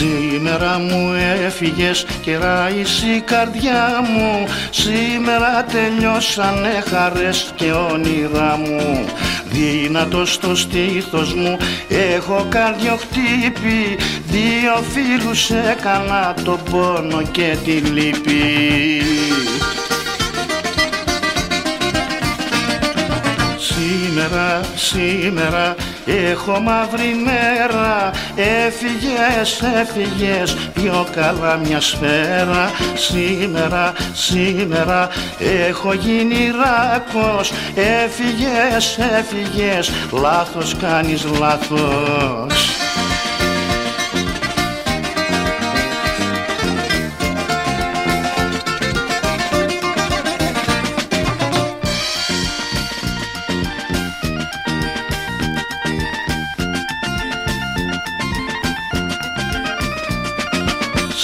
Σήμερα μου έφυγες και ράησε η καρδιά μου. Σήμερα τελειώσανε χαρές και όνειρά μου. Δυνατό στο στήθος μου έχω καρδιοχτύπη. Δύο φίλους έκανα το πόνο και τη λύπη. Σήμερα, σήμερα έχω μαύρη μέρα Έφυγες, έφυγες πιο καλά μια σφαίρα. Σήμερα, σήμερα έχω γίνει ράκος Έφυγες, έφυγες, λάθος κάνεις λάθος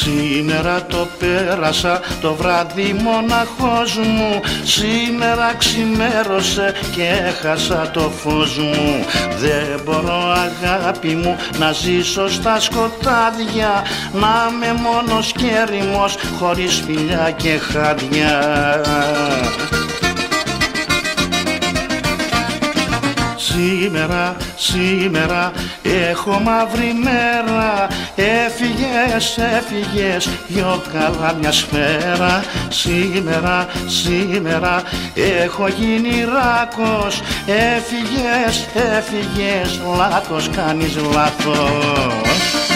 Σήμερα το πέρασα το βράδυ μοναχός μου. Σήμερα ξημέρωσε και έχασα το φως μου. Δεν μπορώ αγάπη μου να ζήσω στα σκοτάδια. Να είμαι μόνος και ερημός χωρίς φιλιά και χάδια Σήμερα, σήμερα έχω μαύρη μέρα. Έφυγες, έφυγες πιο καλά μια σφαίρα. Σήμερα, σήμερα έχω γίνει ράκος. Έφυγες, έφυγες, λάθος κάνεις λάθος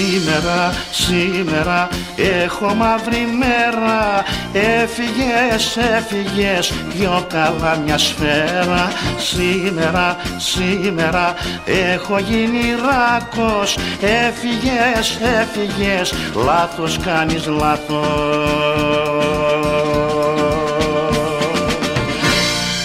Σήμερα, σήμερα έχω μαύρη μέρα. Έφυγες, έφυγες πιο καλά μια σφαίρα. Σήμερα, σήμερα έχω γίνει ράκος. Έφυγες, έφυγες, λάθος κάνεις λάθος